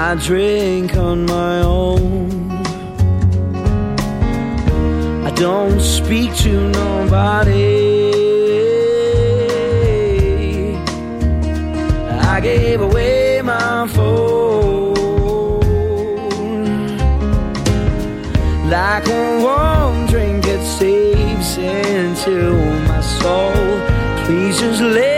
I drink on my own. I don't speak to nobody. I gave away my phone. Like a warm drink that saves into my soul. Please just leave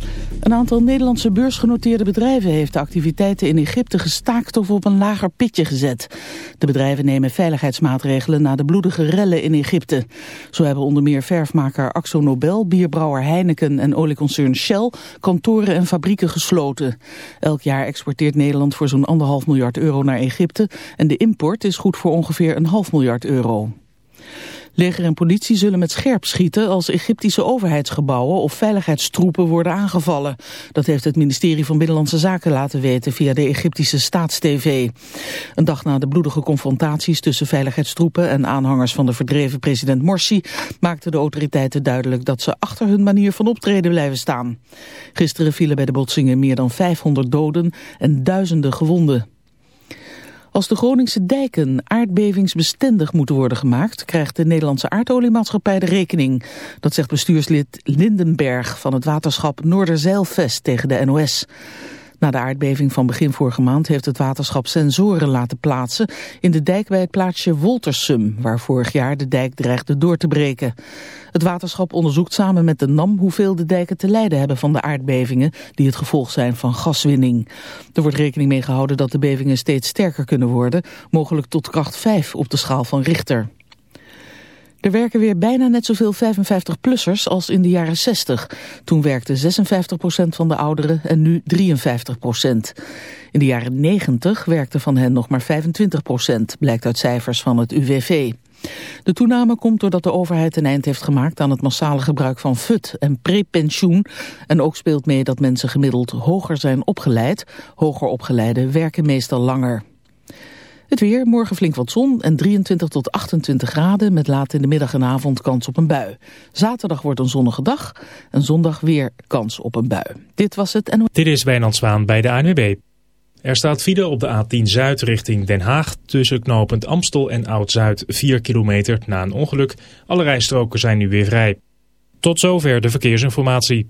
Een aantal Nederlandse beursgenoteerde bedrijven heeft de activiteiten in Egypte gestaakt of op een lager pitje gezet. De bedrijven nemen veiligheidsmaatregelen na de bloedige rellen in Egypte. Zo hebben onder meer verfmaker Axo Nobel, bierbrouwer Heineken en olieconcern Shell kantoren en fabrieken gesloten. Elk jaar exporteert Nederland voor zo'n anderhalf miljard euro naar Egypte en de import is goed voor ongeveer een half miljard euro. Leger en politie zullen met scherp schieten als Egyptische overheidsgebouwen of veiligheidstroepen worden aangevallen. Dat heeft het ministerie van Binnenlandse Zaken laten weten via de Egyptische Staatstv. Een dag na de bloedige confrontaties tussen veiligheidstroepen en aanhangers van de verdreven president Morsi maakten de autoriteiten duidelijk dat ze achter hun manier van optreden blijven staan. Gisteren vielen bij de botsingen meer dan 500 doden en duizenden gewonden. Als de Groningse dijken aardbevingsbestendig moeten worden gemaakt, krijgt de Nederlandse aardoliemaatschappij de rekening. Dat zegt bestuurslid Lindenberg van het waterschap Noorderzeilvest tegen de NOS. Na de aardbeving van begin vorige maand heeft het waterschap sensoren laten plaatsen in de dijk bij het plaatsje Woltersum, waar vorig jaar de dijk dreigde door te breken. Het waterschap onderzoekt samen met de NAM hoeveel de dijken te lijden hebben van de aardbevingen die het gevolg zijn van gaswinning. Er wordt rekening mee gehouden dat de bevingen steeds sterker kunnen worden, mogelijk tot kracht 5 op de schaal van Richter. Er werken weer bijna net zoveel 55-plussers als in de jaren 60. Toen werkte 56% van de ouderen en nu 53%. In de jaren 90 werkte van hen nog maar 25%, blijkt uit cijfers van het UWV. De toename komt doordat de overheid een eind heeft gemaakt aan het massale gebruik van FUT en prepensioen. En ook speelt mee dat mensen gemiddeld hoger zijn opgeleid. Hoger opgeleiden werken meestal langer. Het weer, morgen flink wat zon en 23 tot 28 graden met laat in de middag en avond kans op een bui. Zaterdag wordt een zonnige dag en zondag weer kans op een bui. Dit was het en... Dit is Wijnand Zwaan bij de ANWB. Er staat file op de A10 Zuid richting Den Haag tussen knooppunt Amstel en Oud-Zuid 4 kilometer na een ongeluk. Alle rijstroken zijn nu weer vrij. Tot zover de verkeersinformatie.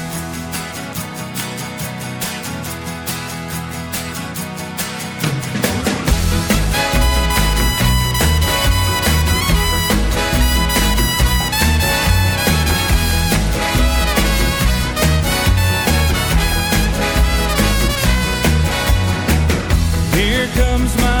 Comes my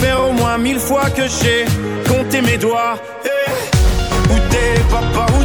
faire au moins mille fois que j'ai compté mes doigts. Eh, Où t'es papa, où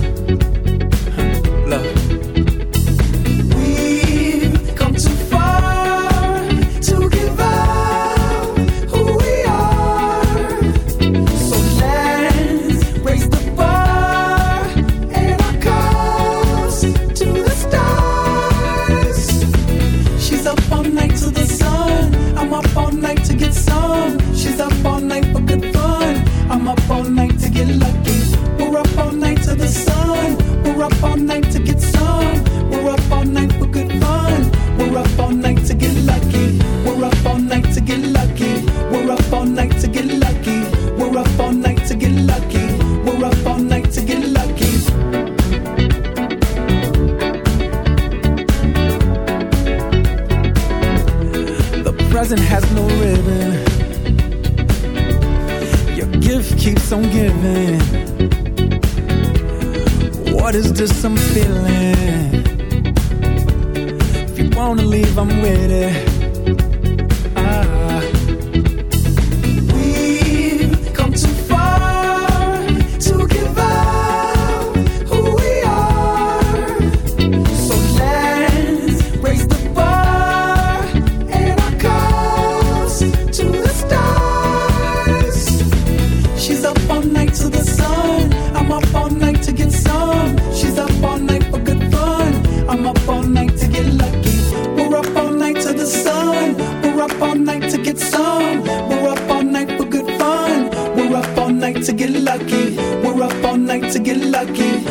to get lucky.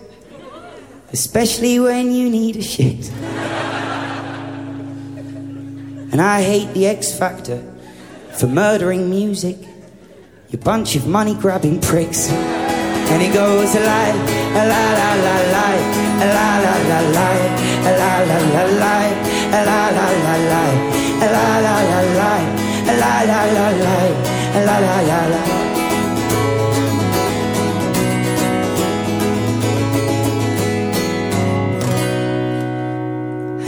especially when you need a shit. And I hate the X Factor for murdering music, you bunch of money grabbing pricks. And it goes a la la la la, la la la la, la la la la, la la la la, la la la la, la la la la, la la la la.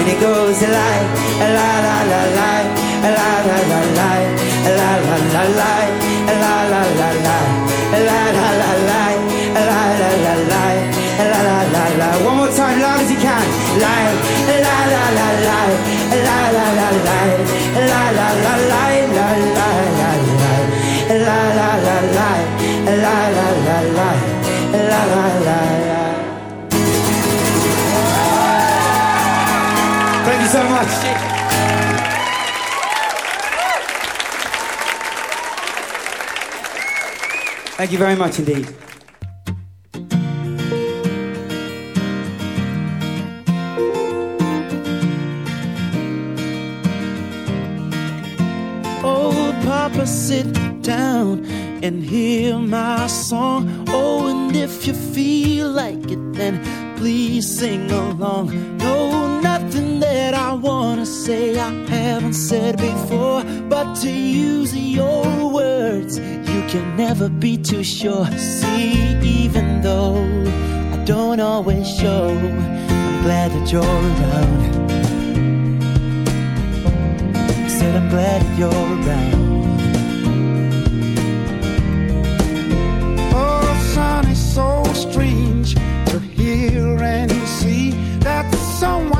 And it goes a la la la la, la la la la, la la la la, la la la la, la la la la, la la la la, la la la la. One more time, loud as you can. Lie, a la la la la, la la la la, Thank you very much indeed. Oh, Papa, sit down and hear my song. Oh, and if you feel like it, then please sing along. No, that I wanna say I haven't said before, but to use your words, you can never be too sure. See, even though I don't always show, I'm glad that you're around. Said I'm glad that you're around. Oh, it's so strange to hear and see that someone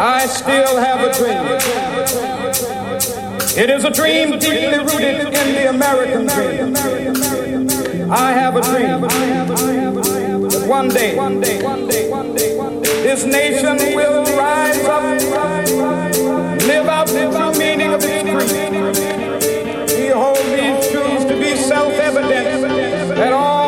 I still have a dream. It is a dream deeply rooted in the American dream. I have a dream one day this nation will rise up, live out the true meaning of its creed. We hold these truths to be self-evident that all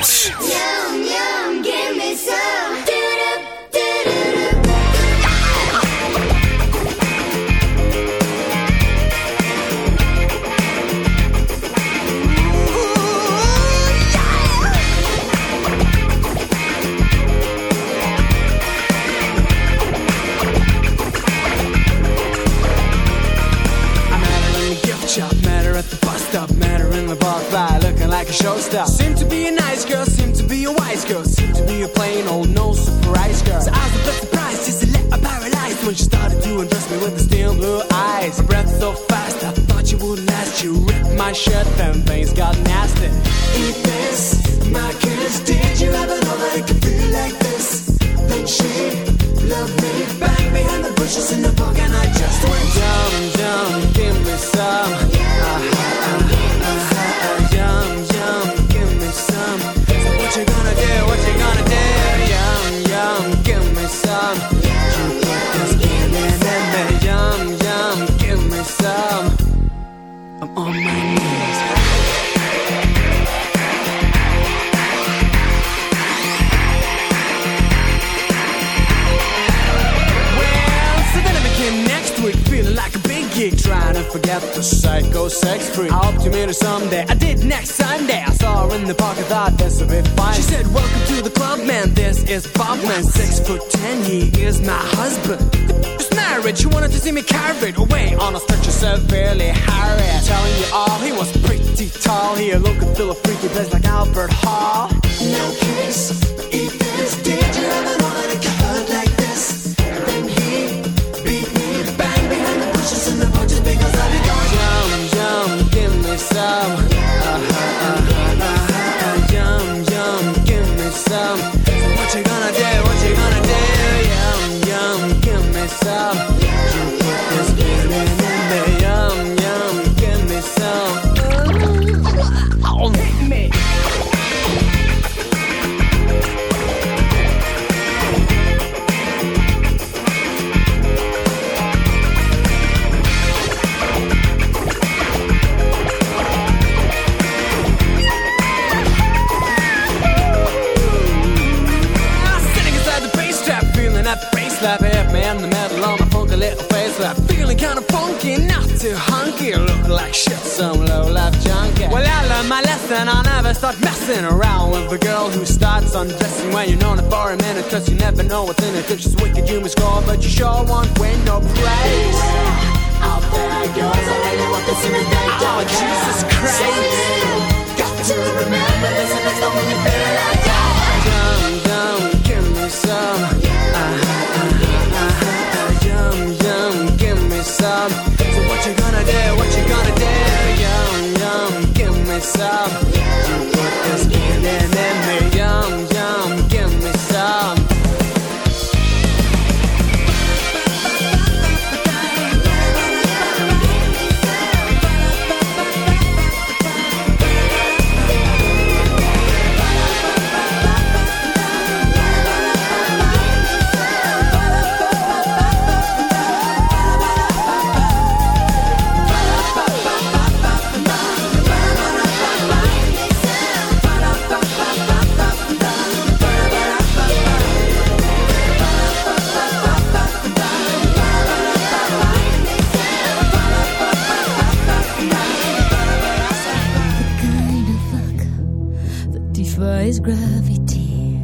defies gravity.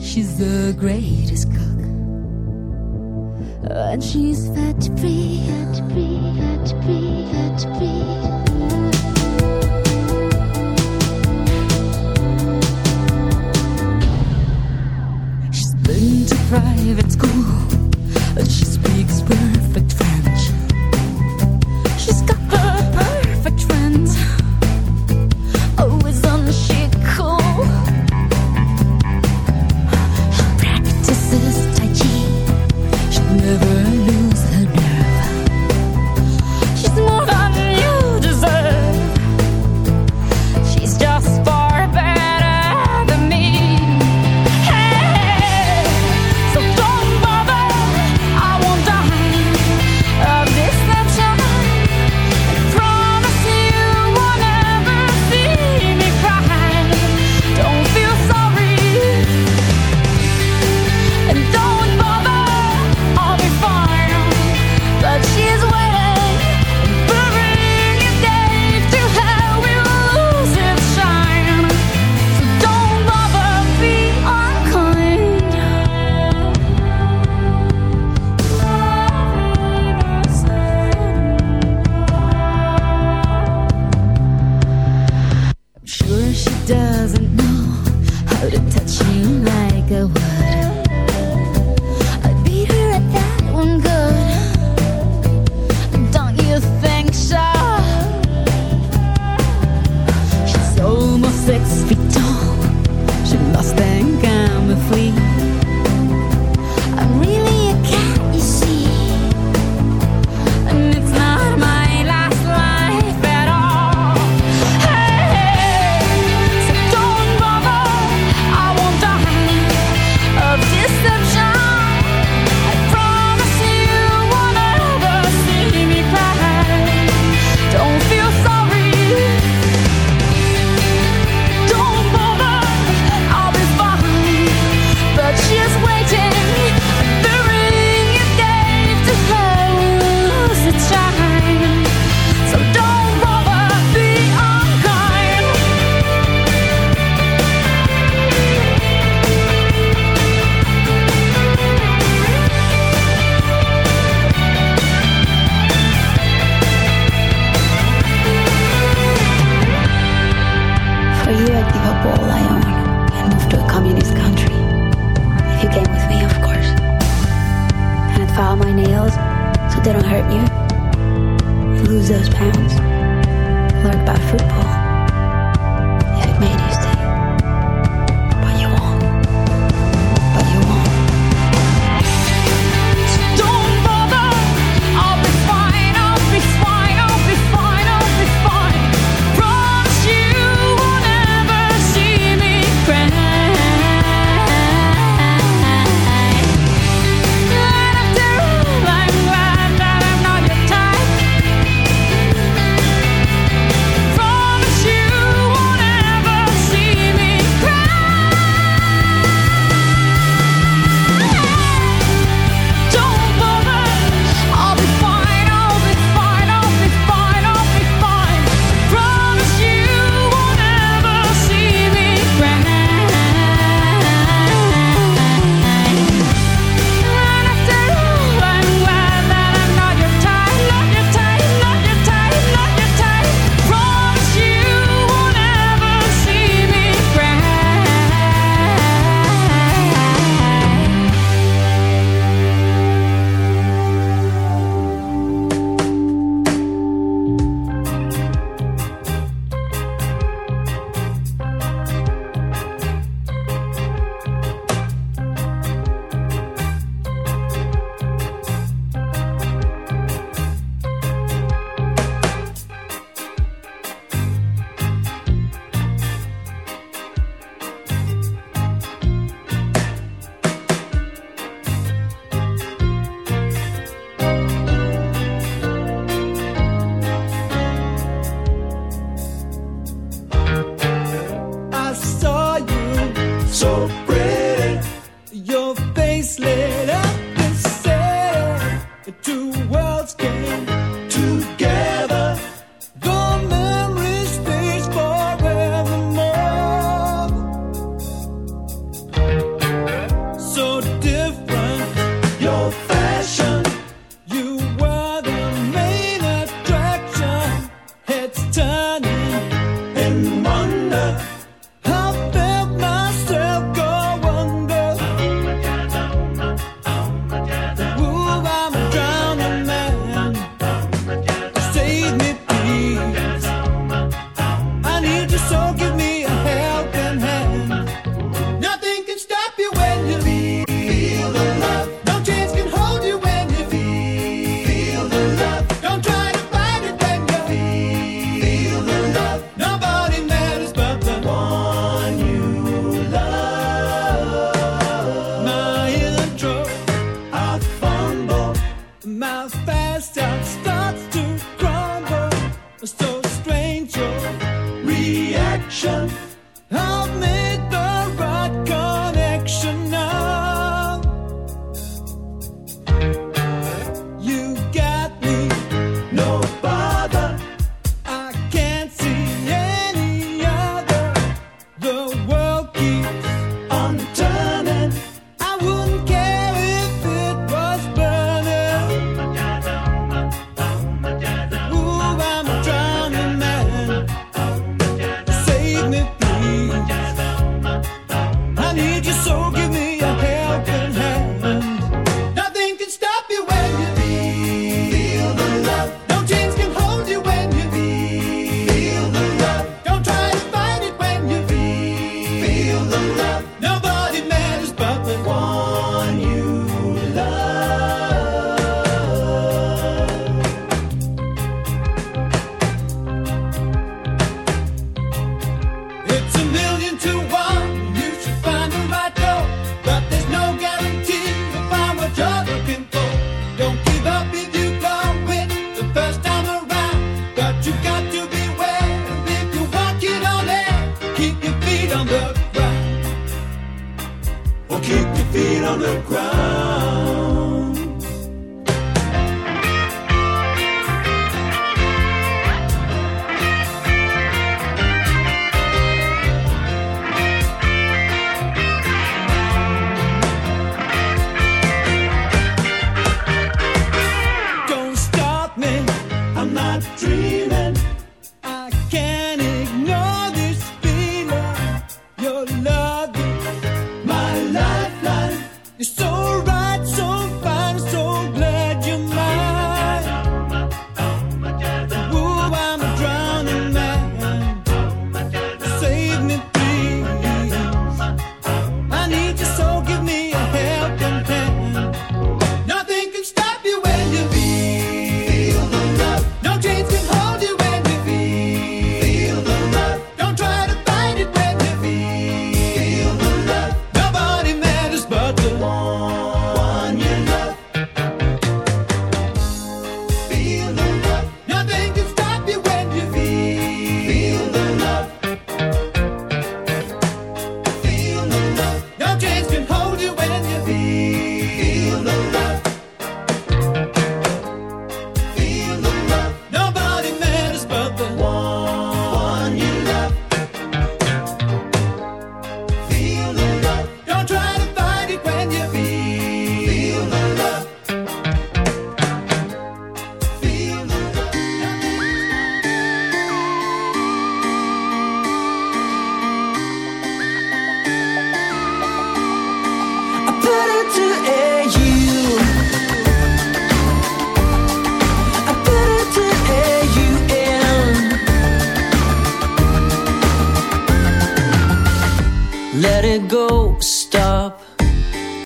She's the greatest cook. And she's fat free, fat free, fat free, fat free. She's been to private school, and she speaks perfect French.